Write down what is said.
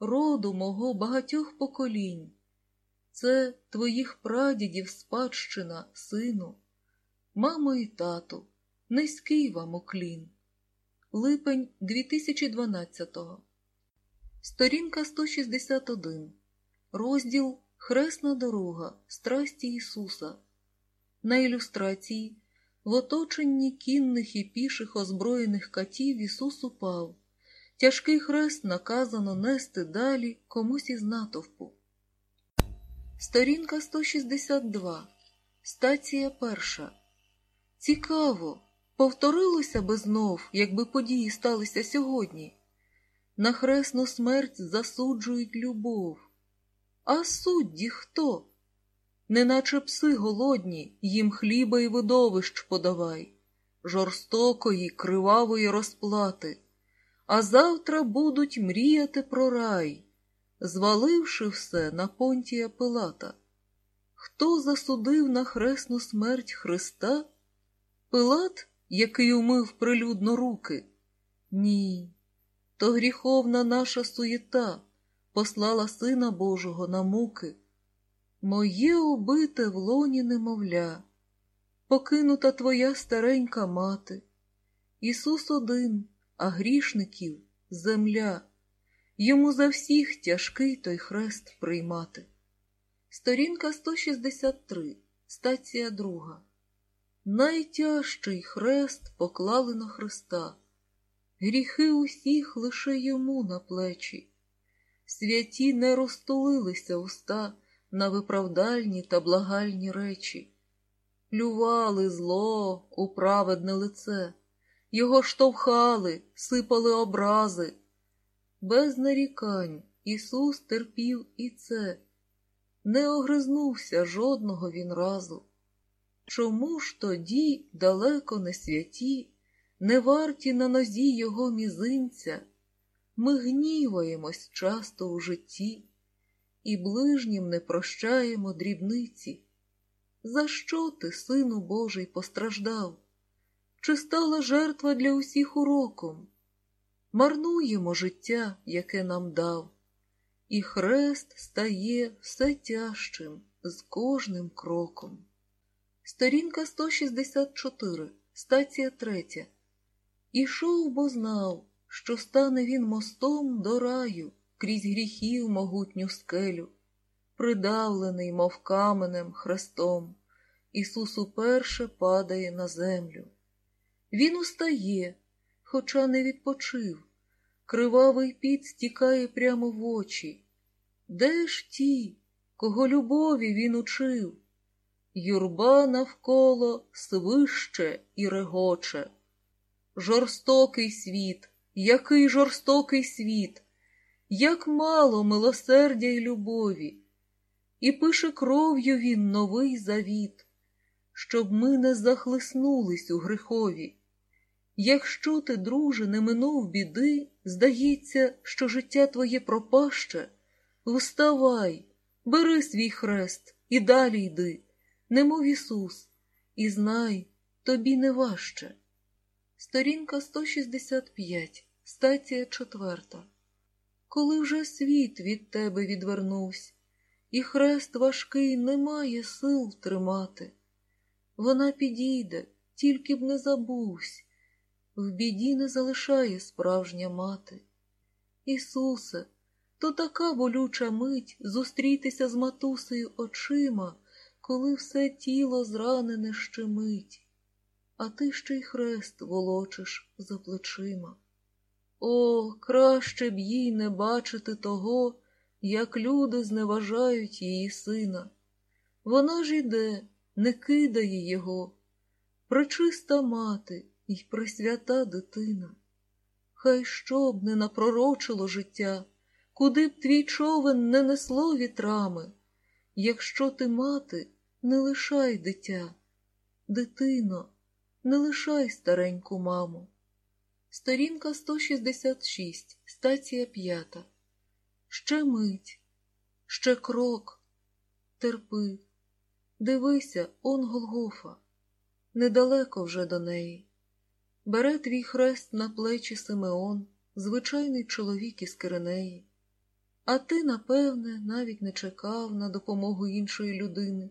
роду мого багатьох поколінь. Це твоїх прадідів спадщина, сину, мамо і тату, низький вам уклін. Липень 2012-го. Сторінка 161. Розділ Хресна дорога. Страсті Ісуса. На ілюстрації в оточенні кінних і піших озброєних катів Ісус упав. Тяжкий хрест наказано нести далі комусь із натовпу. Сторінка 162. Стація перша. Цікаво. Повторилося би знов, якби події сталися сьогодні. На хресну смерть засуджують любов. А судді хто? Неначе пси голодні, їм хліба і видовищ подавай, жорстокої, кривавої розплати, а завтра будуть мріяти про рай, зваливши все на понтія Пилата. Хто засудив на хресну смерть Христа? Пилат, який умив прилюдно руки? Ні, то гріховна наша суєта послала Сина Божого на муки. Моє убите в лоні немовля, покинута твоя старенька мати, Ісус один, а грішників земля, йому за всіх тяжкий той хрест приймати. Сторінка 163, стація друга. Найтяжчий хрест поклали на Христа, гріхи усіх лише йому на плечі, святі не розтулилися уста на виправдальні та благальні речі, плювали зло у праведне лице, його штовхали, сипали образи. Без нарікань Ісус терпів і це, не огризнувся жодного він разу. Чому ж тоді далеко не святі, не варті на нозі його мізинця? Ми гніваємось часто у житті і ближнім не прощаємо дрібниці. За що ти, Сину Божий, постраждав? Чи стала жертва для усіх уроком? Марнуємо життя, яке нам дав, і хрест стає все тяжчим з кожним кроком. Сторінка 164, стація 3. Ішов, бо знав, що стане він мостом до раю крізь гріхів могутню скелю, придавлений, мов каменем, хрестом, Ісус уперше падає на землю. Він устає, хоча не відпочив, кривавий піт стікає прямо в очі. Де ж ті, кого любові він учив? Юрба навколо свище і регоче. Жорстокий світ, який жорстокий світ, як мало милосердя й любові, і пише кров'ю він новий завіт, щоб ми не захлиснулись у грехові. Якщо ти, друже, не минув біди, здається, що життя твоє пропаще, вставай, бери свій хрест і далі йди, немов Ісус, і знай, тобі не важче. Сторінка 165, стація 4 коли вже світ від тебе відвернувся, і хрест важкий не має сил тримати. Вона підійде, тільки б не забувсь, в біді не залишає справжня мати. Ісусе, то така болюча мить зустрітися з матусею очима, коли все тіло зранене щемить, а ти ще й хрест волочиш за плечима. О, краще б їй не бачити того, як люди зневажають її сина. Вона ж іде, не кидає його, пречиста мати й пресвята дитина. Хай що б не напророчило життя, куди б твій човен не несло вітрами. Якщо ти мати, не лишай дитя, дитино, не лишай стареньку маму. Сторінка 166, стація 5. Ще мить, ще крок. Терпи. Дивися, он Голгофа. Недалеко вже до неї. Бере твій хрест на плечі Симеон, звичайний чоловік із Киринеї. А ти, напевне, навіть не чекав на допомогу іншої людини